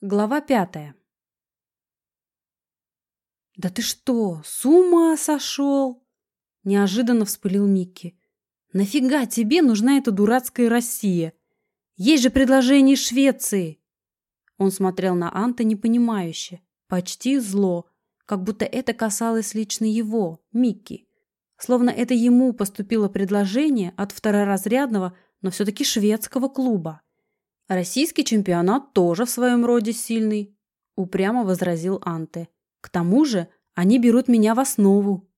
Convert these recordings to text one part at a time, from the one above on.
Глава пятая. «Да ты что, с ума сошел?» Неожиданно вспылил Микки. «Нафига тебе нужна эта дурацкая Россия? Есть же предложение Швеции!» Он смотрел на Анта непонимающе, почти зло, как будто это касалось лично его, Микки. Словно это ему поступило предложение от второразрядного, но все-таки шведского клуба. Российский чемпионат тоже в своем роде сильный, упрямо возразил Анте. К тому же они берут меня в основу.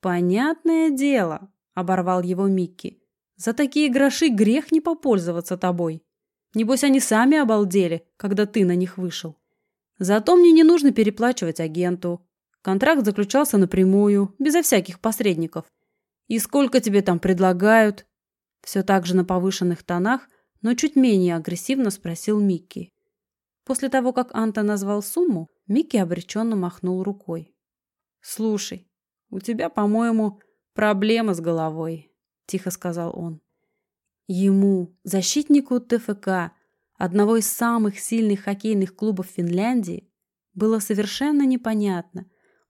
Понятное дело, оборвал его Микки. За такие гроши грех не попользоваться тобой. Небось, они сами обалдели, когда ты на них вышел. Зато мне не нужно переплачивать агенту. Контракт заключался напрямую, безо всяких посредников. И сколько тебе там предлагают? Все так же на повышенных тонах но чуть менее агрессивно спросил Микки. После того, как Анта назвал сумму, Микки обреченно махнул рукой. «Слушай, у тебя, по-моему, проблема с головой», – тихо сказал он. Ему, защитнику ТФК, одного из самых сильных хоккейных клубов Финляндии, было совершенно непонятно,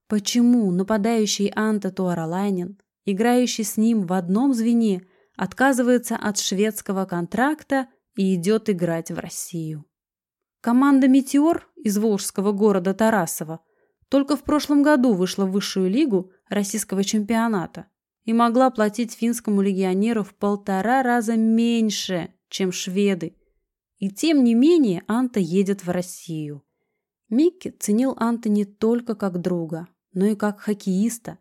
почему нападающий Анта Туаралайнен, играющий с ним в одном звене, отказывается от шведского контракта и идет играть в Россию. Команда «Метеор» из волжского города Тарасова только в прошлом году вышла в высшую лигу российского чемпионата и могла платить финскому легионеру в полтора раза меньше, чем шведы. И тем не менее Анта едет в Россию. Микки ценил Анта не только как друга, но и как хоккеиста.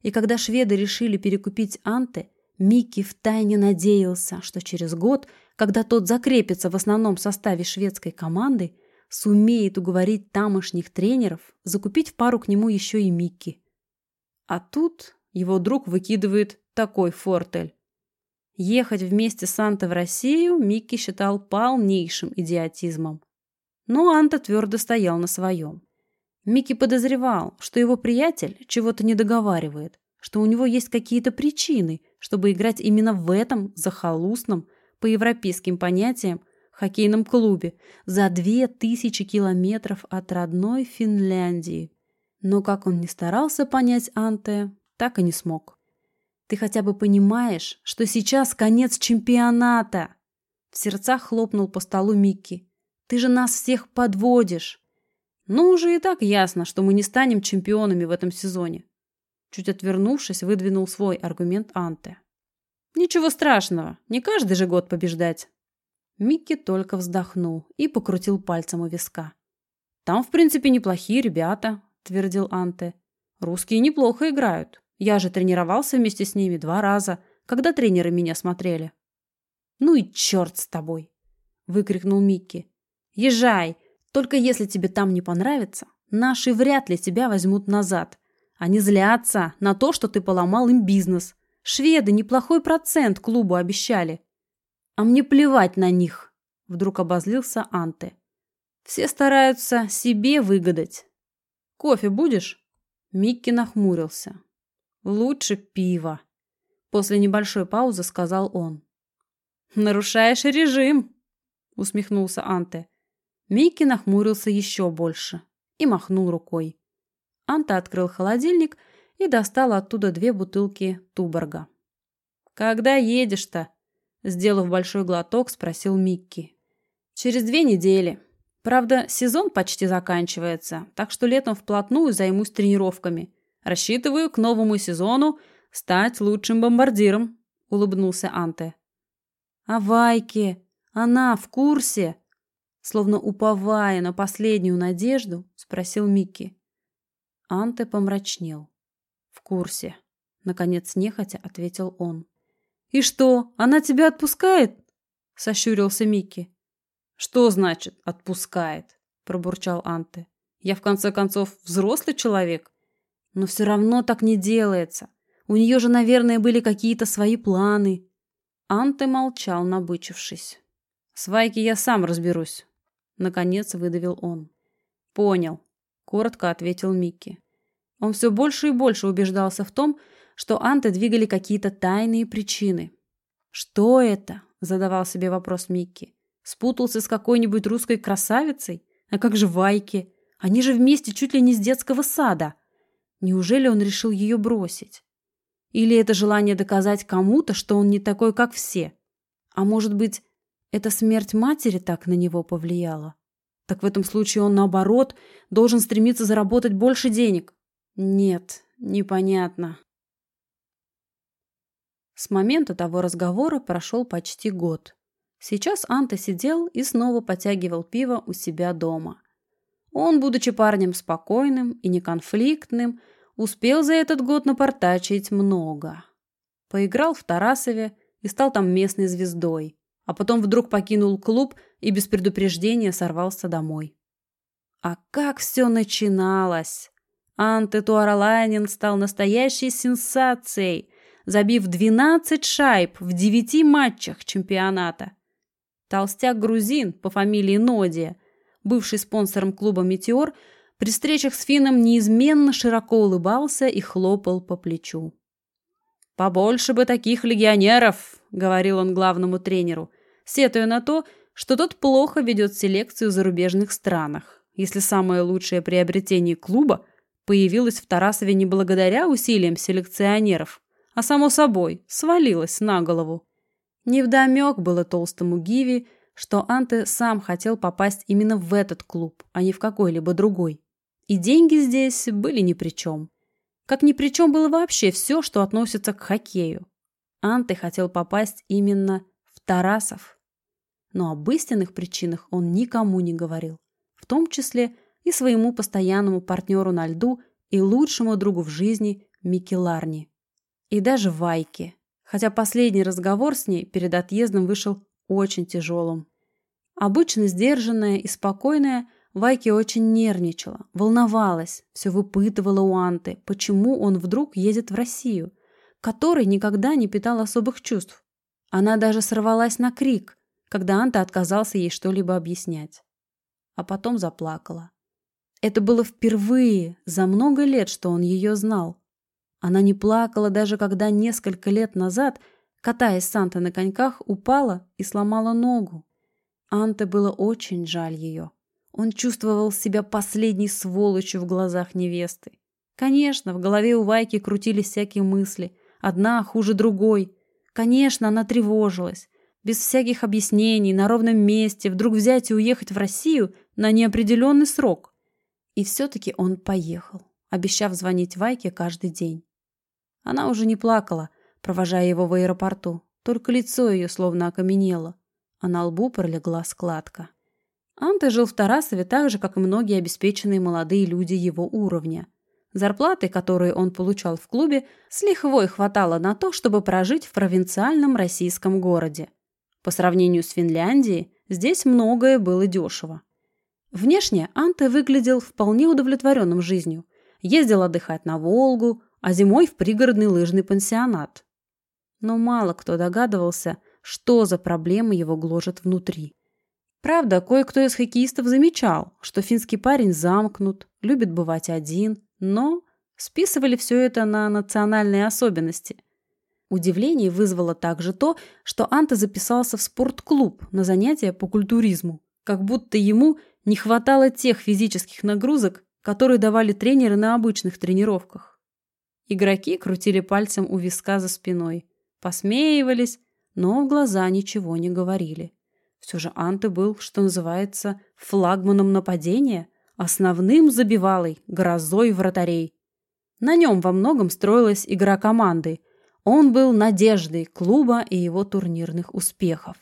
И когда шведы решили перекупить Анте, Микки втайне надеялся, что через год, когда тот закрепится в основном составе шведской команды, сумеет уговорить тамошних тренеров закупить в пару к нему еще и Микки. А тут его друг выкидывает такой фортель. Ехать вместе с Антой в Россию Микки считал полнейшим идиотизмом. Но Анта твердо стоял на своем. Микки подозревал, что его приятель чего-то не договаривает, что у него есть какие-то причины – чтобы играть именно в этом захолустном, по европейским понятиям, хоккейном клубе за две тысячи километров от родной Финляндии. Но как он не старался понять Анте, так и не смог. Ты хотя бы понимаешь, что сейчас конец чемпионата? В сердцах хлопнул по столу Микки. Ты же нас всех подводишь. Ну, уже и так ясно, что мы не станем чемпионами в этом сезоне. Чуть отвернувшись, выдвинул свой аргумент Анте. «Ничего страшного, не каждый же год побеждать». Микки только вздохнул и покрутил пальцем у виска. «Там, в принципе, неплохие ребята», – твердил Анте. «Русские неплохо играют. Я же тренировался вместе с ними два раза, когда тренеры меня смотрели». «Ну и черт с тобой!» – выкрикнул Микки. «Езжай! Только если тебе там не понравится, наши вряд ли тебя возьмут назад. Они злятся на то, что ты поломал им бизнес. Шведы неплохой процент клубу обещали. А мне плевать на них, вдруг обозлился Анте. Все стараются себе выгадать. Кофе будешь? Микки нахмурился. Лучше пиво. После небольшой паузы сказал он. Нарушаешь режим, усмехнулся Анте. Микки нахмурился еще больше и махнул рукой. Анта открыл холодильник и достал оттуда две бутылки Туборга. «Когда едешь-то?» Сделав большой глоток, спросил Микки. «Через две недели. Правда, сезон почти заканчивается, так что летом вплотную займусь тренировками. Рассчитываю к новому сезону стать лучшим бомбардиром», — улыбнулся Анте. «А Вайке? Она в курсе?» Словно уповая на последнюю надежду, спросил Микки. Анте помрачнел. «В курсе», — наконец нехотя ответил он. «И что, она тебя отпускает?» — сощурился Микки. «Что значит «отпускает»?» — пробурчал Анте. «Я, в конце концов, взрослый человек. Но все равно так не делается. У нее же, наверное, были какие-то свои планы». Анте молчал, набычившись. «С Вайки я сам разберусь», — наконец выдавил он. «Понял», — коротко ответил Микки. Он все больше и больше убеждался в том, что Анты двигали какие-то тайные причины. «Что это?» – задавал себе вопрос Микки. «Спутался с какой-нибудь русской красавицей? А как же Вайки? Они же вместе чуть ли не с детского сада. Неужели он решил ее бросить? Или это желание доказать кому-то, что он не такой, как все? А может быть, эта смерть матери так на него повлияла? Так в этом случае он, наоборот, должен стремиться заработать больше денег? Нет, непонятно. С момента того разговора прошел почти год. Сейчас Анта сидел и снова потягивал пиво у себя дома. Он, будучи парнем спокойным и неконфликтным, успел за этот год напортачить много. Поиграл в Тарасове и стал там местной звездой, а потом вдруг покинул клуб и без предупреждения сорвался домой. А как все начиналось! Анте Туаралайнин стал настоящей сенсацией – забив 12 шайб в 9 матчах чемпионата. Толстяк-грузин по фамилии Нодия, бывший спонсором клуба «Метеор», при встречах с Финном неизменно широко улыбался и хлопал по плечу. «Побольше бы таких легионеров», — говорил он главному тренеру, сетуя на то, что тот плохо ведет селекцию в зарубежных странах, если самое лучшее приобретение клуба появилось в Тарасове не благодаря усилиям селекционеров, а само собой свалилась на голову. Невдомек было толстому Гиви, что Анте сам хотел попасть именно в этот клуб, а не в какой-либо другой. И деньги здесь были ни при чем. Как ни при чем было вообще все, что относится к хоккею. Анте хотел попасть именно в Тарасов. Но об истинных причинах он никому не говорил. В том числе и своему постоянному партнеру на льду и лучшему другу в жизни Микки Ларни. И даже Вайке. Хотя последний разговор с ней перед отъездом вышел очень тяжелым. Обычно сдержанная и спокойная, Вайки очень нервничала, волновалась, все выпытывала у Анты, почему он вдруг едет в Россию, которой никогда не питал особых чувств. Она даже сорвалась на крик, когда Анта отказался ей что-либо объяснять. А потом заплакала. Это было впервые за много лет, что он ее знал. Она не плакала даже когда несколько лет назад, катаясь с Антой на коньках, упала и сломала ногу. Анте было очень жаль ее. Он чувствовал себя последней сволочью в глазах невесты. Конечно, в голове у Вайки крутились всякие мысли. Одна хуже другой. Конечно, она тревожилась. Без всяких объяснений, на ровном месте, вдруг взять и уехать в Россию на неопределенный срок. И все-таки он поехал, обещав звонить Вайке каждый день. Она уже не плакала, провожая его в аэропорту, только лицо ее словно окаменело, а на лбу пролегла складка. Анте жил в Тарасове так же, как и многие обеспеченные молодые люди его уровня. Зарплаты, которые он получал в клубе, с лихвой хватало на то, чтобы прожить в провинциальном российском городе. По сравнению с Финляндией, здесь многое было дешево. Внешне Анте выглядел вполне удовлетворенным жизнью. Ездил отдыхать на Волгу, а зимой в пригородный лыжный пансионат. Но мало кто догадывался, что за проблемы его гложет внутри. Правда, кое-кто из хоккеистов замечал, что финский парень замкнут, любит бывать один, но списывали все это на национальные особенности. Удивление вызвало также то, что Анта записался в спортклуб на занятия по культуризму, как будто ему не хватало тех физических нагрузок, которые давали тренеры на обычных тренировках. Игроки крутили пальцем у виска за спиной, посмеивались, но в глаза ничего не говорили. Все же Анте был, что называется, флагманом нападения, основным забивалой, грозой вратарей. На нем во многом строилась игра команды. Он был надеждой клуба и его турнирных успехов.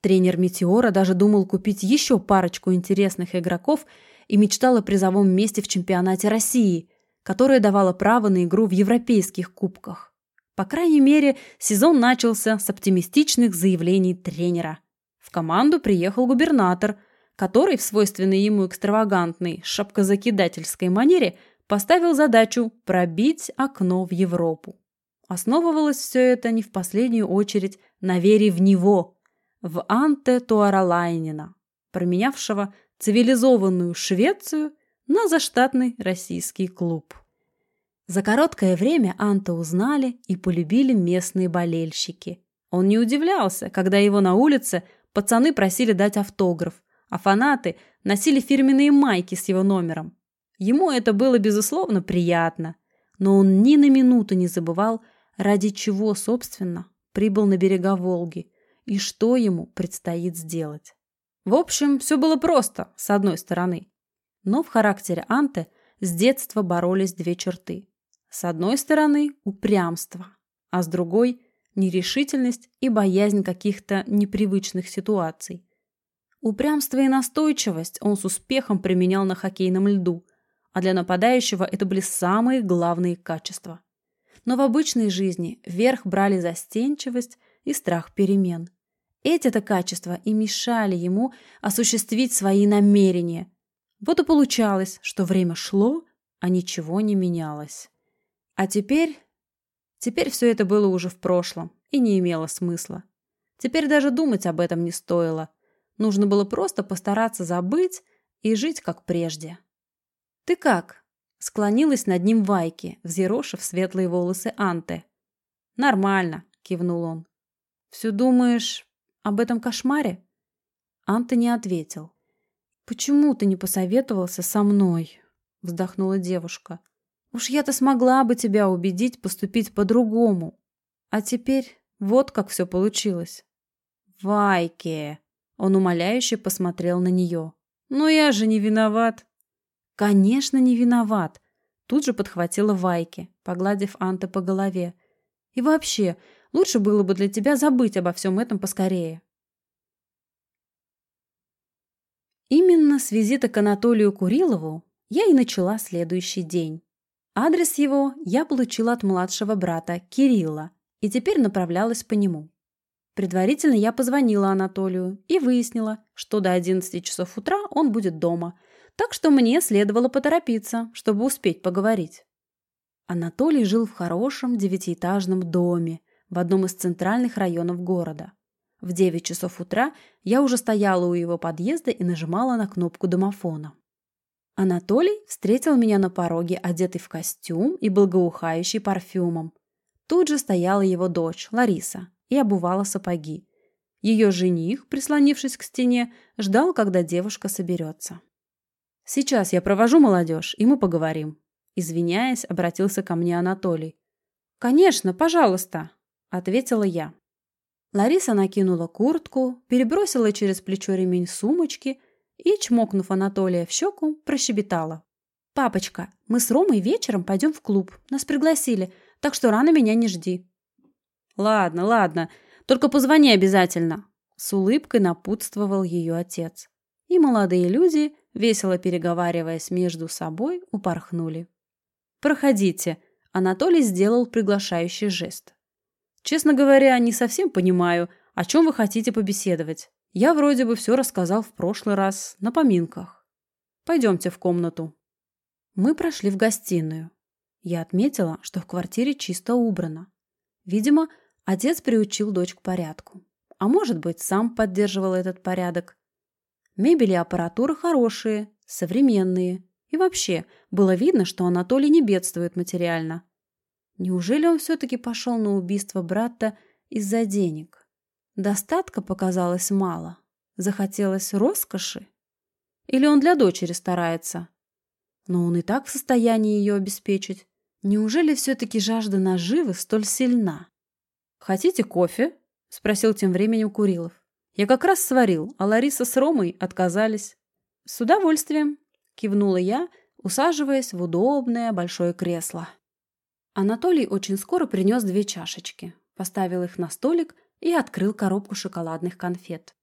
Тренер «Метеора» даже думал купить еще парочку интересных игроков и мечтал о призовом месте в чемпионате России, которая давала право на игру в европейских кубках. По крайней мере, сезон начался с оптимистичных заявлений тренера. В команду приехал губернатор, который в свойственной ему экстравагантной шапкозакидательской манере поставил задачу пробить окно в Европу. Основывалось все это не в последнюю очередь на вере в него, в Анте Туаралайнина, променявшего цивилизованную Швецию на заштатный российский клуб. За короткое время Анта узнали и полюбили местные болельщики. Он не удивлялся, когда его на улице пацаны просили дать автограф, а фанаты носили фирменные майки с его номером. Ему это было, безусловно, приятно, но он ни на минуту не забывал, ради чего, собственно, прибыл на берега Волги и что ему предстоит сделать. В общем, все было просто, с одной стороны. Но в характере Анты с детства боролись две черты. С одной стороны – упрямство, а с другой – нерешительность и боязнь каких-то непривычных ситуаций. Упрямство и настойчивость он с успехом применял на хоккейном льду, а для нападающего это были самые главные качества. Но в обычной жизни верх брали застенчивость и страх перемен. Эти-то качества и мешали ему осуществить свои намерения. Вот и получалось, что время шло, а ничего не менялось. А теперь... Теперь все это было уже в прошлом и не имело смысла. Теперь даже думать об этом не стоило. Нужно было просто постараться забыть и жить как прежде. «Ты как?» — склонилась над ним Вайки, взъерошив светлые волосы Анты. «Нормально», — кивнул он. «Все думаешь об этом кошмаре?» Анта не ответил. «Почему ты не посоветовался со мной?» — вздохнула девушка. «Уж я-то смогла бы тебя убедить поступить по-другому. А теперь вот как все получилось». «Вайке!» — он умоляюще посмотрел на нее. «Но я же не виноват!» «Конечно, не виноват!» Тут же подхватила Вайке, погладив Анта по голове. «И вообще, лучше было бы для тебя забыть обо всем этом поскорее». Именно с визита к Анатолию Курилову я и начала следующий день. Адрес его я получила от младшего брата Кирилла и теперь направлялась по нему. Предварительно я позвонила Анатолию и выяснила, что до 11 часов утра он будет дома – так что мне следовало поторопиться, чтобы успеть поговорить. Анатолий жил в хорошем девятиэтажном доме в одном из центральных районов города. В 9 часов утра я уже стояла у его подъезда и нажимала на кнопку домофона. Анатолий встретил меня на пороге, одетый в костюм и благоухающий парфюмом. Тут же стояла его дочь, Лариса, и обувала сапоги. Ее жених, прислонившись к стене, ждал, когда девушка соберется. Сейчас я провожу молодежь, и мы поговорим. Извиняясь, обратился ко мне Анатолий. Конечно, пожалуйста, ответила я. Лариса накинула куртку, перебросила через плечо ремень сумочки и, чмокнув Анатолия в щеку, прощебетала. «Папочка, мы с Ромой вечером пойдем в клуб. Нас пригласили, так что рано меня не жди». «Ладно, ладно, только позвони обязательно», — с улыбкой напутствовал ее отец. И молодые люди весело переговариваясь между собой, упорхнули. «Проходите», — Анатолий сделал приглашающий жест. «Честно говоря, не совсем понимаю, о чем вы хотите побеседовать. Я вроде бы все рассказал в прошлый раз, на поминках. Пойдемте в комнату». Мы прошли в гостиную. Я отметила, что в квартире чисто убрано. Видимо, отец приучил дочь к порядку. А может быть, сам поддерживал этот порядок. Мебель и аппаратура хорошие, современные. И вообще, было видно, что Анатолий не бедствует материально. Неужели он все-таки пошел на убийство брата из-за денег? Достатка показалось мало. Захотелось роскоши? Или он для дочери старается? Но он и так в состоянии ее обеспечить. Неужели все-таки жажда наживы столь сильна? «Хотите кофе?» – спросил тем временем Курилов. Я как раз сварил, а Лариса с Ромой отказались. С удовольствием, кивнула я, усаживаясь в удобное большое кресло. Анатолий очень скоро принес две чашечки, поставил их на столик и открыл коробку шоколадных конфет.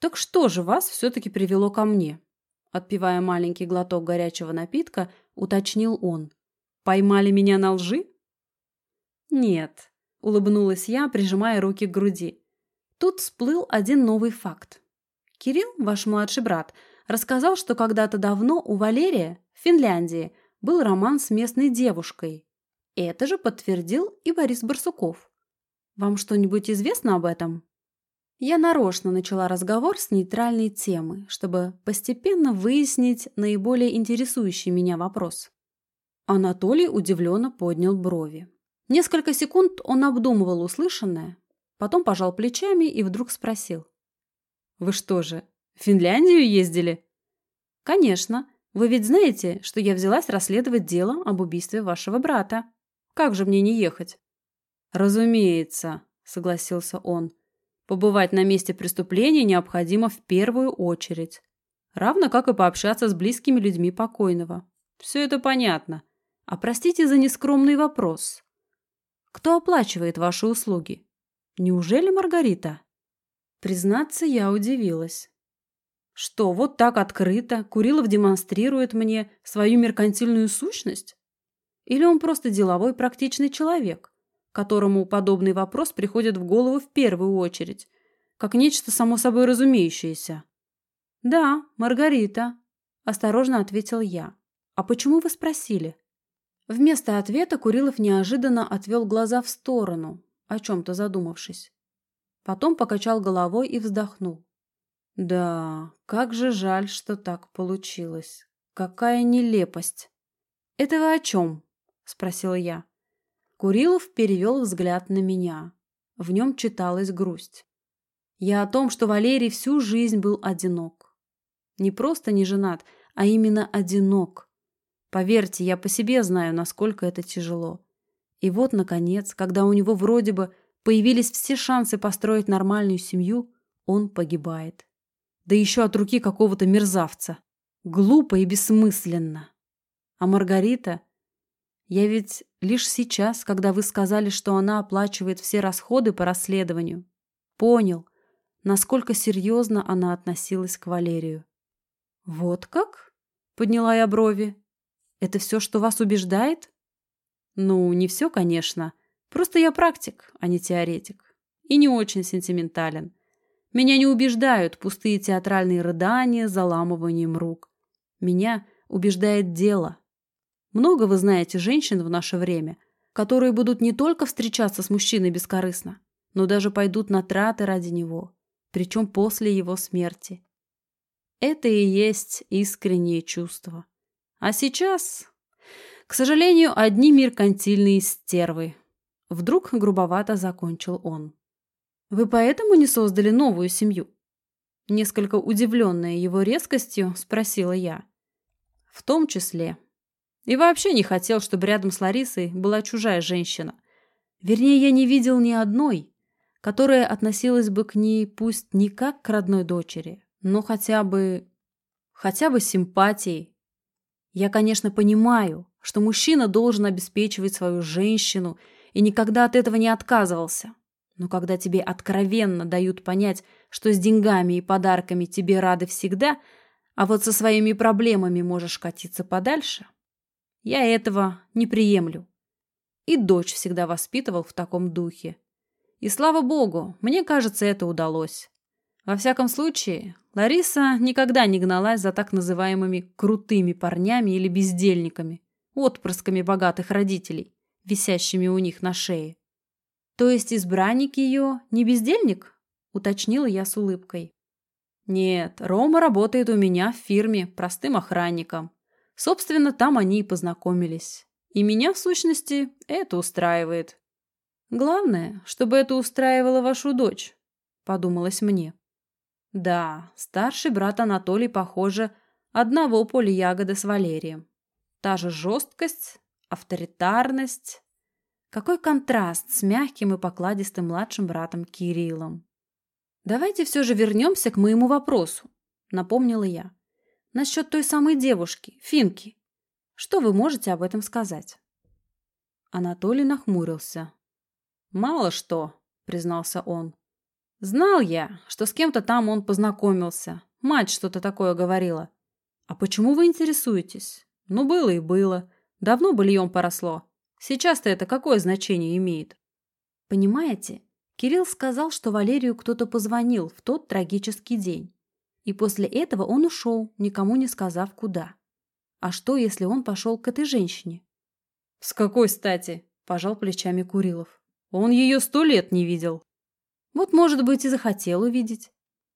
«Так что же вас все-таки привело ко мне?» Отпивая маленький глоток горячего напитка, уточнил он. «Поймали меня на лжи?» «Нет», — улыбнулась я, прижимая руки к груди. Тут всплыл один новый факт. Кирилл, ваш младший брат, рассказал, что когда-то давно у Валерия в Финляндии был роман с местной девушкой. Это же подтвердил и Борис Барсуков. Вам что-нибудь известно об этом? Я нарочно начала разговор с нейтральной темы, чтобы постепенно выяснить наиболее интересующий меня вопрос. Анатолий удивленно поднял брови. Несколько секунд он обдумывал услышанное, Потом пожал плечами и вдруг спросил. «Вы что же, в Финляндию ездили?» Конечно. Вы ведь знаете, что я взялась расследовать дело об убийстве вашего брата. Как же мне не ехать? Разумеется, согласился он. Побывать на месте преступления необходимо в первую очередь. Равно как и пообщаться с близкими людьми покойного. Все это понятно. А простите за нескромный вопрос. Кто оплачивает ваши услуги? Неужели Маргарита? Признаться, я удивилась. Что, вот так открыто Курилов демонстрирует мне свою меркантильную сущность? Или он просто деловой практичный человек, которому подобный вопрос приходит в голову в первую очередь, как нечто само собой разумеющееся? «Да, Маргарита», – осторожно ответил я. «А почему вы спросили?» Вместо ответа Курилов неожиданно отвел глаза в сторону, о чем-то задумавшись. Потом покачал головой и вздохнул. «Да, как же жаль, что так получилось. Какая нелепость!» «Это вы о чем?» – спросила я. Курилов перевел взгляд на меня. В нем читалась грусть. Я о том, что Валерий всю жизнь был одинок. Не просто не женат, а именно одинок. Поверьте, я по себе знаю, насколько это тяжело. И вот, наконец, когда у него вроде бы появились все шансы построить нормальную семью, он погибает. Да еще от руки какого-то мерзавца. Глупо и бессмысленно. А Маргарита... Я ведь лишь сейчас, когда вы сказали, что она оплачивает все расходы по расследованию, понял, насколько серьезно она относилась к Валерию. «Вот как?» — подняла я брови. Это все, что вас убеждает? Ну, не все, конечно. Просто я практик, а не теоретик. И не очень сентиментален. Меня не убеждают пустые театральные рыдания заламыванием рук. Меня убеждает дело. Много вы знаете женщин в наше время, которые будут не только встречаться с мужчиной бескорыстно, но даже пойдут на траты ради него, причем после его смерти. Это и есть искренние чувства. А сейчас, к сожалению, одни меркантильные стервы. Вдруг грубовато закончил он. Вы поэтому не создали новую семью? Несколько удивленная его резкостью, спросила я. В том числе. И вообще не хотел, чтобы рядом с Ларисой была чужая женщина. Вернее, я не видел ни одной, которая относилась бы к ней пусть не как к родной дочери, но хотя бы... хотя бы симпатией, я, конечно, понимаю, что мужчина должен обеспечивать свою женщину и никогда от этого не отказывался. Но когда тебе откровенно дают понять, что с деньгами и подарками тебе рады всегда, а вот со своими проблемами можешь катиться подальше, я этого не приемлю. И дочь всегда воспитывал в таком духе. И слава богу, мне кажется, это удалось. Во всяком случае, Лариса никогда не гналась за так называемыми «крутыми парнями» или бездельниками, отпрысками богатых родителей, висящими у них на шее. «То есть избранник ее не бездельник?» – уточнила я с улыбкой. «Нет, Рома работает у меня в фирме простым охранником. Собственно, там они и познакомились. И меня, в сущности, это устраивает. Главное, чтобы это устраивало вашу дочь», – подумалось мне. Да, старший брат Анатолий, похоже, одного поля ягоды с Валерием. Та же жесткость, авторитарность. Какой контраст с мягким и покладистым младшим братом Кириллом. «Давайте все же вернемся к моему вопросу», — напомнила я. «Насчет той самой девушки, Финки. Что вы можете об этом сказать?» Анатолий нахмурился. «Мало что», — признался он. Знал я, что с кем-то там он познакомился. Мать что-то такое говорила. А почему вы интересуетесь? Ну, было и было. Давно быльем поросло. Сейчас-то это какое значение имеет? Понимаете, Кирилл сказал, что Валерию кто-то позвонил в тот трагический день. И после этого он ушел, никому не сказав куда. А что, если он пошел к этой женщине? С какой стати? Пожал плечами Курилов. Он ее сто лет не видел. Вот, может быть, и захотел увидеть.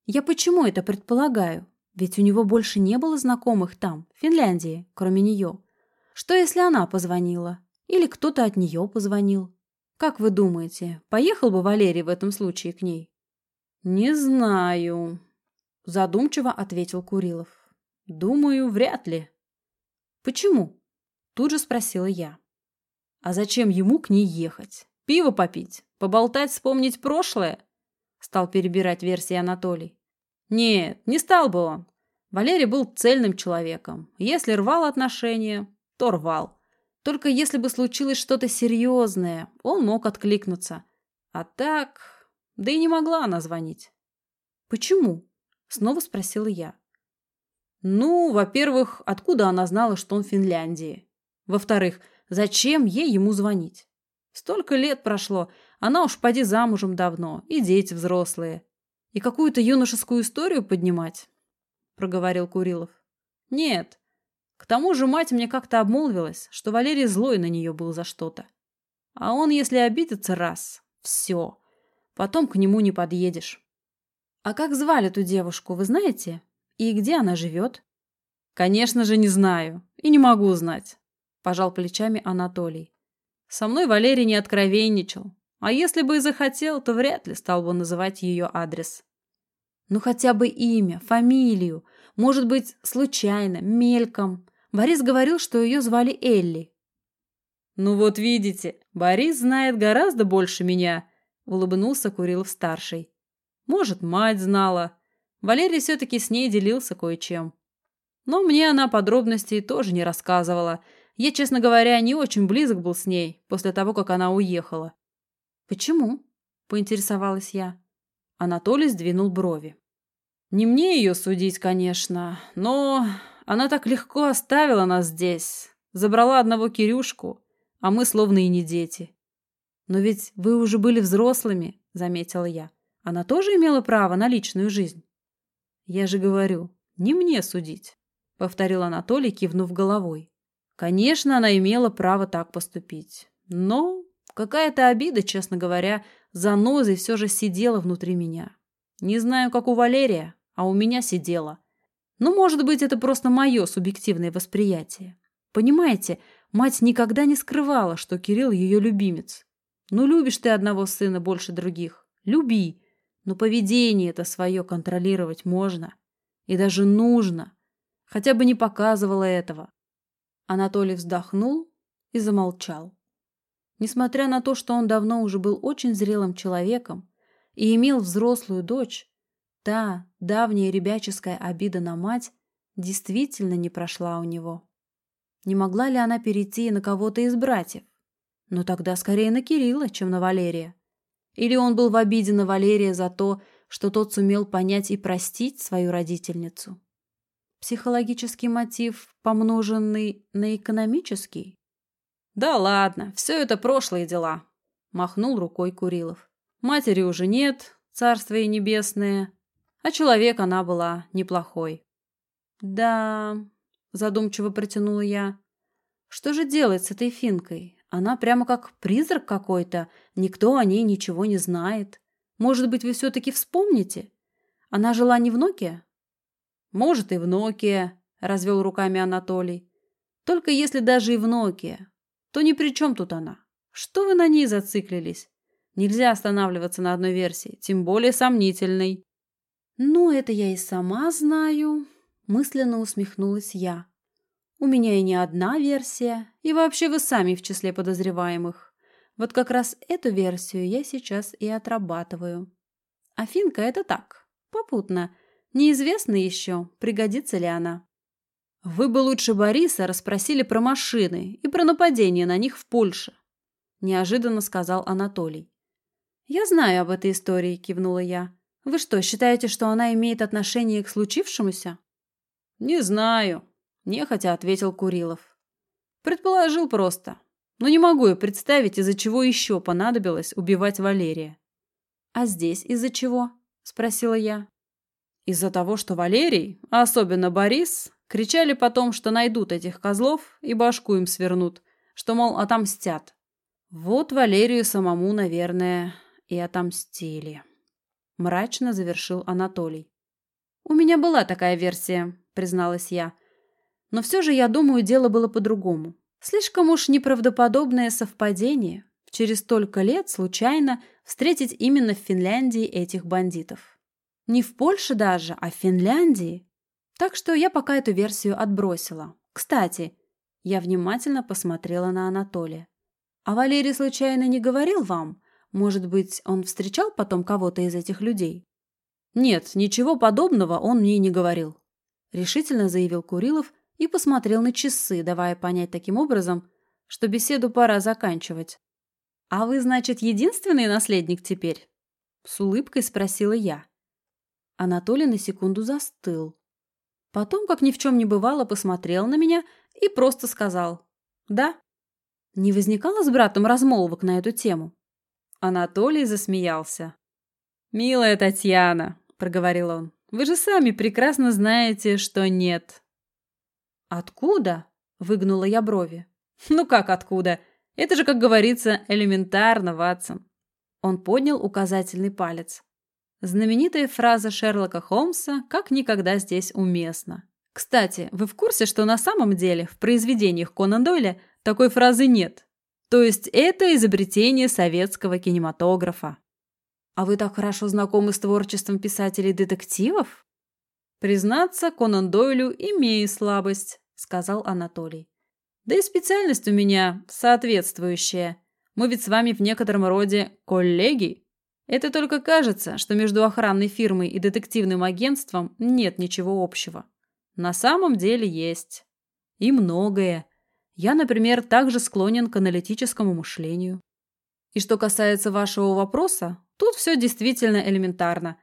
Я почему это предполагаю? Ведь у него больше не было знакомых там, в Финляндии, кроме нее. Что, если она позвонила? Или кто-то от нее позвонил? Как вы думаете, поехал бы Валерий в этом случае к ней? Не знаю, задумчиво ответил Курилов. Думаю, вряд ли. Почему? Тут же спросила я. А зачем ему к ней ехать? Пиво попить? Поболтать, вспомнить прошлое? Стал перебирать версии Анатолий. Нет, не стал бы он. Валерий был цельным человеком. Если рвал отношения, то рвал. Только если бы случилось что-то серьезное, он мог откликнуться. А так... Да и не могла она звонить. «Почему?» — снова спросила я. Ну, во-первых, откуда она знала, что он в Финляндии? Во-вторых, зачем ей ему звонить? Столько лет прошло, она уж поди замужем давно, и дети взрослые. И какую-то юношескую историю поднимать? Проговорил Курилов. Нет, к тому же мать мне как-то обмолвилась, что Валерий злой на нее был за что-то. А он, если обидится раз, все, потом к нему не подъедешь. А как звали ту девушку, вы знаете? И где она живет? Конечно же, не знаю и не могу знать, пожал плечами Анатолий. Со мной Валерий не откровенничал, а если бы и захотел, то вряд ли стал бы называть ее адрес. Ну хотя бы имя, фамилию, может быть, случайно, мельком. Борис говорил, что ее звали Элли. «Ну вот видите, Борис знает гораздо больше меня», — улыбнулся Курилов-старший. «Может, мать знала. Валерий все-таки с ней делился кое-чем. Но мне она подробностей тоже не рассказывала. Я, честно говоря, не очень близок был с ней после того, как она уехала». «Почему?» — поинтересовалась я. Анатолий сдвинул брови. Не мне ее судить, конечно, но она так легко оставила нас здесь. Забрала одного Кирюшку, а мы словно и не дети. Но ведь вы уже были взрослыми, заметила я. Она тоже имела право на личную жизнь. Я же говорю, не мне судить, повторил Анатолий, кивнув головой. Конечно, она имела право так поступить. Но какая-то обида, честно говоря, занозой все же сидела внутри меня. Не знаю, как у Валерия, а у меня сидела. Ну, может быть, это просто мое субъективное восприятие. Понимаете, мать никогда не скрывала, что Кирилл ее любимец. Ну, любишь ты одного сына больше других. Люби. Но поведение это свое контролировать можно. И даже нужно. Хотя бы не показывала этого. Анатолий вздохнул и замолчал. Несмотря на то, что он давно уже был очень зрелым человеком и имел взрослую дочь, Та давняя ребяческая обида на мать действительно не прошла у него. Не могла ли она перейти на кого-то из братьев? Но тогда скорее на Кирилла, чем на Валерия. Или он был в обиде на Валерия за то, что тот сумел понять и простить свою родительницу? Психологический мотив, помноженный на экономический? «Да ладно, все это прошлые дела», — махнул рукой Курилов. «Матери уже нет, царство и небесное, а человек она была неплохой. «Да...» – задумчиво протянула я. «Что же делать с этой финкой? Она прямо как призрак какой-то. Никто о ней ничего не знает. Может быть, вы все-таки вспомните? Она жила не в Ноке?» «Может, и в Ноке», – развел руками Анатолий. «Только если даже и в Ноке, то ни при чем тут она. Что вы на ней зациклились? Нельзя останавливаться на одной версии, тем более сомнительной». «Ну, это я и сама знаю», – мысленно усмехнулась я. «У меня и не одна версия, и вообще вы сами в числе подозреваемых. Вот как раз эту версию я сейчас и отрабатываю. Афинка – это так, попутно. Неизвестно еще, пригодится ли она». «Вы бы лучше Бориса расспросили про машины и про нападение на них в Польше», – неожиданно сказал Анатолий. «Я знаю об этой истории», – кивнула я. Вы что, считаете, что она имеет отношение к случившемуся? Не знаю, нехотя ответил Курилов. Предположил просто. Но не могу я представить, из-за чего еще понадобилось убивать Валерия. А здесь из-за чего? Спросила я. Из-за того, что Валерий, а особенно Борис, кричали потом, что найдут этих козлов и башку им свернут, что, мол, отомстят. Вот Валерию самому, наверное, и отомстили. – мрачно завершил Анатолий. «У меня была такая версия», – призналась я. «Но все же, я думаю, дело было по-другому. Слишком уж неправдоподобное совпадение через столько лет случайно встретить именно в Финляндии этих бандитов. Не в Польше даже, а в Финляндии. Так что я пока эту версию отбросила. Кстати, я внимательно посмотрела на Анатолия. А Валерий случайно не говорил вам? Может быть, он встречал потом кого-то из этих людей? Нет, ничего подобного он мне не говорил. Решительно заявил Курилов и посмотрел на часы, давая понять таким образом, что беседу пора заканчивать. «А вы, значит, единственный наследник теперь?» С улыбкой спросила я. Анатолий на секунду застыл. Потом, как ни в чем не бывало, посмотрел на меня и просто сказал «Да». Не возникало с братом размолвок на эту тему? Анатолий засмеялся. «Милая Татьяна», — проговорил он, — «вы же сами прекрасно знаете, что нет». «Откуда?» — выгнула я брови. «Ну как откуда? Это же, как говорится, элементарно, Ватсон». Он поднял указательный палец. Знаменитая фраза Шерлока Холмса как никогда здесь уместна. Кстати, вы в курсе, что на самом деле в произведениях Конан Дойля такой фразы нет? То есть это изобретение советского кинематографа. А вы так хорошо знакомы с творчеством писателей детективов? Признаться, Конан Дойлю имею слабость, сказал Анатолий. Да и специальность у меня соответствующая. Мы ведь с вами в некотором роде коллеги. Это только кажется, что между охранной фирмой и детективным агентством нет ничего общего. На самом деле есть. И многое. Я, например, также склонен к аналитическому мышлению. И что касается вашего вопроса, тут все действительно элементарно.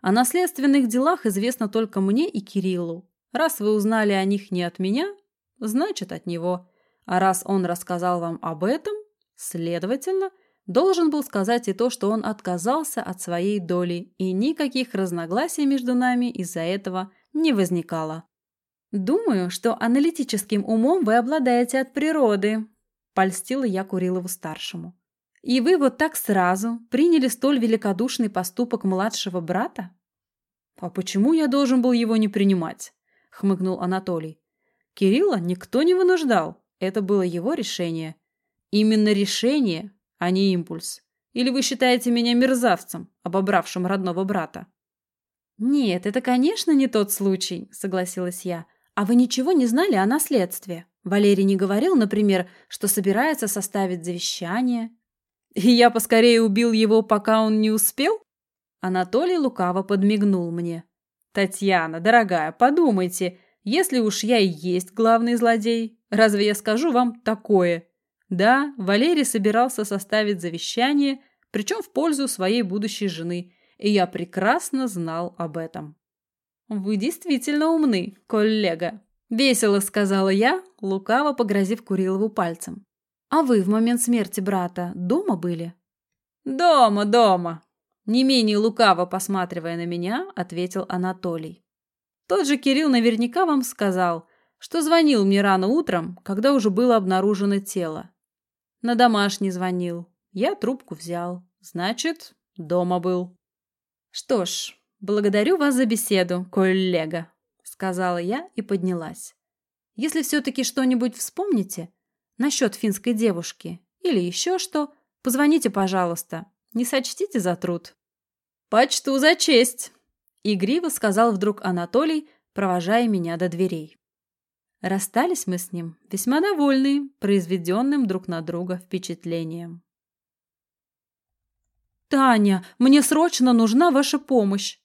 О наследственных делах известно только мне и Кириллу. Раз вы узнали о них не от меня, значит от него. А раз он рассказал вам об этом, следовательно, должен был сказать и то, что он отказался от своей доли, и никаких разногласий между нами из-за этого не возникало. «Думаю, что аналитическим умом вы обладаете от природы», – польстила я Курилову-старшему. «И вы вот так сразу приняли столь великодушный поступок младшего брата?» «А почему я должен был его не принимать?» – хмыкнул Анатолий. «Кирилла никто не вынуждал. Это было его решение. Именно решение, а не импульс. Или вы считаете меня мерзавцем, обобравшим родного брата?» «Нет, это, конечно, не тот случай», – согласилась я. «А вы ничего не знали о наследстве? Валерий не говорил, например, что собирается составить завещание?» «И я поскорее убил его, пока он не успел?» Анатолий лукаво подмигнул мне. «Татьяна, дорогая, подумайте, если уж я и есть главный злодей, разве я скажу вам такое? Да, Валерий собирался составить завещание, причем в пользу своей будущей жены, и я прекрасно знал об этом. «Вы действительно умны, коллега», – весело сказала я, лукаво погрозив Курилову пальцем. «А вы в момент смерти брата дома были?» «Дома, дома!» Не менее лукаво посматривая на меня, ответил Анатолий. Тот же Кирилл наверняка вам сказал, что звонил мне рано утром, когда уже было обнаружено тело. На домашний звонил. Я трубку взял. Значит, дома был. Что ж, «Благодарю вас за беседу, коллега», — сказала я и поднялась. «Если все-таки что-нибудь вспомните насчет финской девушки или еще что, позвоните, пожалуйста. Не сочтите за труд». «Почту за честь», — игриво сказал вдруг Анатолий, провожая меня до дверей. Расстались мы с ним, весьма довольные, произведенным друг на друга впечатлением. «Таня, мне срочно нужна ваша помощь!»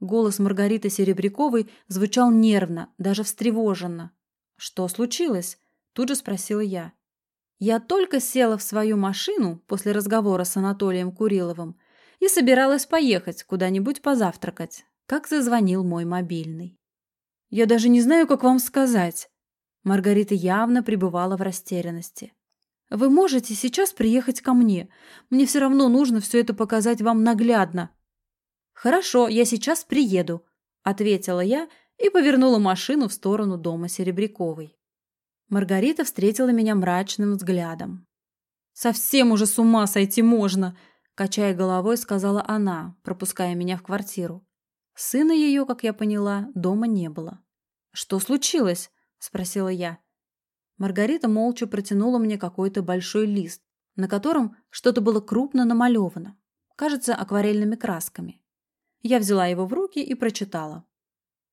Голос Маргариты Серебряковой звучал нервно, даже встревоженно. «Что случилось?» – тут же спросила я. Я только села в свою машину после разговора с Анатолием Куриловым и собиралась поехать куда-нибудь позавтракать, как зазвонил мой мобильный. «Я даже не знаю, как вам сказать». Маргарита явно пребывала в растерянности. «Вы можете сейчас приехать ко мне. Мне все равно нужно все это показать вам наглядно. «Хорошо, я сейчас приеду», – ответила я и повернула машину в сторону дома Серебряковой. Маргарита встретила меня мрачным взглядом. «Совсем уже с ума сойти можно!» – качая головой, сказала она, пропуская меня в квартиру. Сына ее, как я поняла, дома не было. «Что случилось?» – спросила я. Маргарита молча протянула мне какой-то большой лист, на котором что-то было крупно намалевано, кажется, акварельными красками. Я взяла его в руки и прочитала.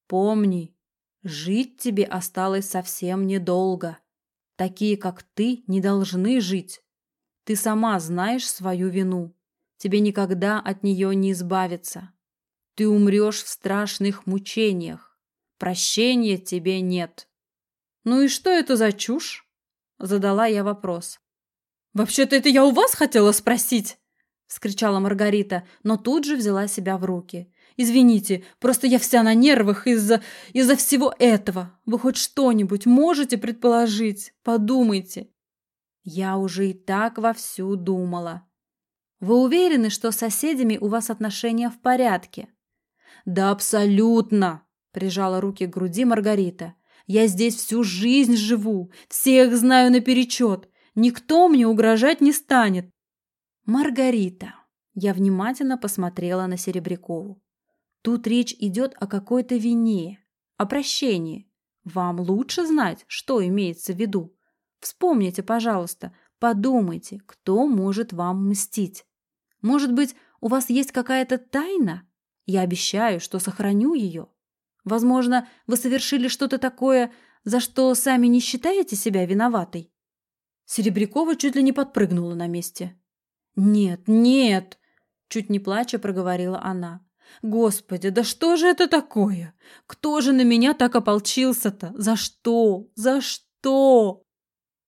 «Помни, Жить тебе осталось совсем недолго. Такие, как ты, не должны жить. Ты сама знаешь свою вину. Тебе никогда от нее не избавиться. Ты умрешь в страшных мучениях. Прощения тебе нет. Ну и что это за чушь? Задала я вопрос. Вообще-то это я у вас хотела спросить, вскричала Маргарита, но тут же взяла себя в руки. Извините, просто я вся на нервах из-за из-за всего этого. Вы хоть что-нибудь можете предположить? Подумайте. Я уже и так вовсю думала. Вы уверены, что с соседями у вас отношения в порядке? Да абсолютно, прижала руки к груди Маргарита. Я здесь всю жизнь живу, всех знаю наперечет. Никто мне угрожать не станет. Маргарита, я внимательно посмотрела на Серебрякову. Тут речь идет о какой-то вине, о прощении. Вам лучше знать, что имеется в виду. Вспомните, пожалуйста, подумайте, кто может вам мстить. Может быть, у вас есть какая-то тайна? Я обещаю, что сохраню ее. Возможно, вы совершили что-то такое, за что сами не считаете себя виноватой. Серебрякова чуть ли не подпрыгнула на месте. «Нет, нет!» – чуть не плача проговорила она. Господи, да что же это такое? Кто же на меня так ополчился-то? За что? За что?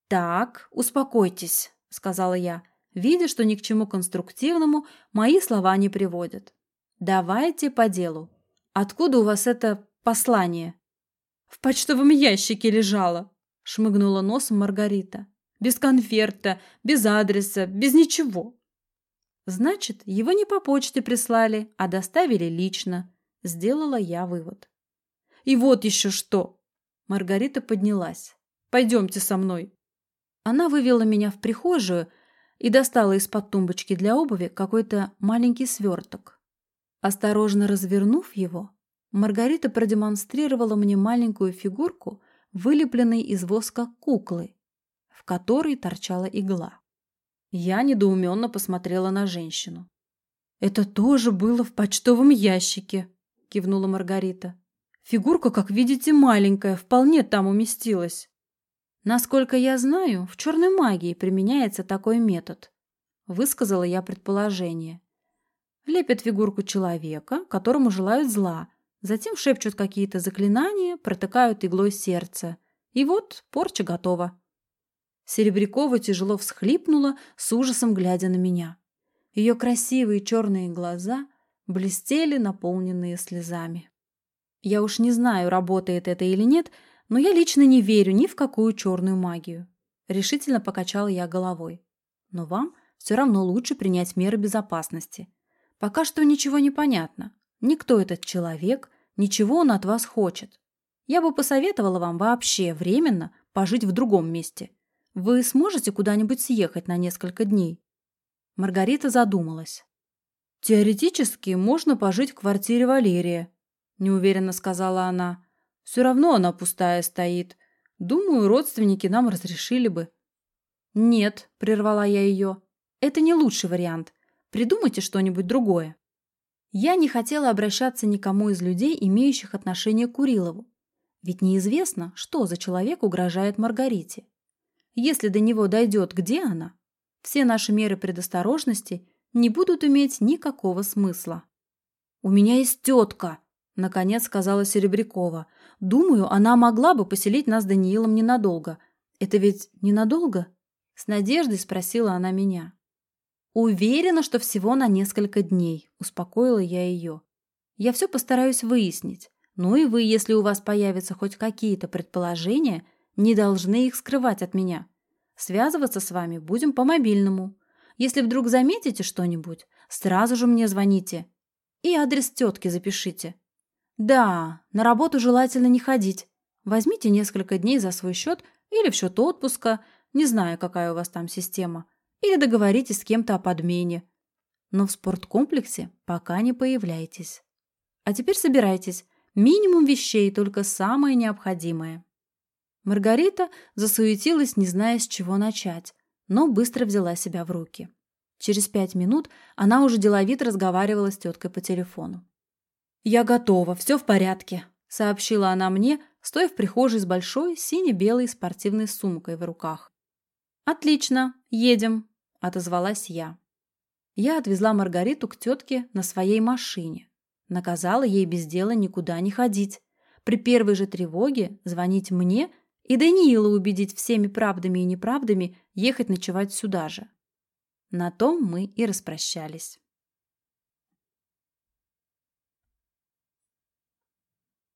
Так, успокойтесь, сказала я, видя, что ни к чему конструктивному мои слова не приводят. Давайте по делу. Откуда у вас это послание? В почтовом ящике лежало, шмыгнула носом Маргарита. Без конверта, без адреса, без ничего. Значит, его не по почте прислали, а доставили лично. Сделала я вывод. И вот еще что. Маргарита поднялась. Пойдемте со мной. Она вывела меня в прихожую и достала из-под тумбочки для обуви какой-то маленький сверток. Осторожно развернув его, Маргарита продемонстрировала мне маленькую фигурку, вылепленной из воска куклы, в которой торчала игла. Я недоуменно посмотрела на женщину. «Это тоже было в почтовом ящике», – кивнула Маргарита. «Фигурка, как видите, маленькая, вполне там уместилась». «Насколько я знаю, в черной магии применяется такой метод», – высказала я предположение. Лепят фигурку человека, которому желают зла, затем шепчут какие-то заклинания, протыкают иглой сердце. И вот порча готова. Серебрякова тяжело всхлипнула, с ужасом глядя на меня. Ее красивые черные глаза блестели, наполненные слезами. Я уж не знаю, работает это или нет, но я лично не верю ни в какую черную магию. Решительно покачала я головой. Но вам все равно лучше принять меры безопасности. Пока что ничего не понятно. Никто этот человек, ничего он от вас хочет. Я бы посоветовала вам вообще временно пожить в другом месте – вы сможете куда-нибудь съехать на несколько дней? Маргарита задумалась. Теоретически можно пожить в квартире Валерия, неуверенно сказала она. Все равно она пустая стоит. Думаю, родственники нам разрешили бы. Нет, прервала я ее. Это не лучший вариант. Придумайте что-нибудь другое. Я не хотела обращаться никому из людей, имеющих отношение к Курилову. Ведь неизвестно, что за человек угрожает Маргарите. Если до него дойдет, где она, все наши меры предосторожности не будут иметь никакого смысла. «У меня есть тетка», – наконец сказала Серебрякова. «Думаю, она могла бы поселить нас с Даниилом ненадолго. Это ведь ненадолго?» С надеждой спросила она меня. «Уверена, что всего на несколько дней», – успокоила я ее. «Я все постараюсь выяснить. Ну и вы, если у вас появятся хоть какие-то предположения – не должны их скрывать от меня. Связываться с вами будем по мобильному. Если вдруг заметите что-нибудь, сразу же мне звоните. И адрес тетки запишите. Да, на работу желательно не ходить. Возьмите несколько дней за свой счет или в счет отпуска, не знаю, какая у вас там система, или договоритесь с кем-то о подмене. Но в спорткомплексе пока не появляйтесь. А теперь собирайтесь. Минимум вещей, только самое необходимое. Маргарита засуетилась, не зная, с чего начать, но быстро взяла себя в руки. Через пять минут она уже деловито разговаривала с теткой по телефону. «Я готова, все в порядке», — сообщила она мне, стоя в прихожей с большой сине-белой спортивной сумкой в руках. «Отлично, едем», – отозвалась я. Я отвезла Маргариту к тетке на своей машине. Наказала ей без дела никуда не ходить. При первой же тревоге звонить мне и Даниила убедить всеми правдами и неправдами ехать ночевать сюда же. На том мы и распрощались.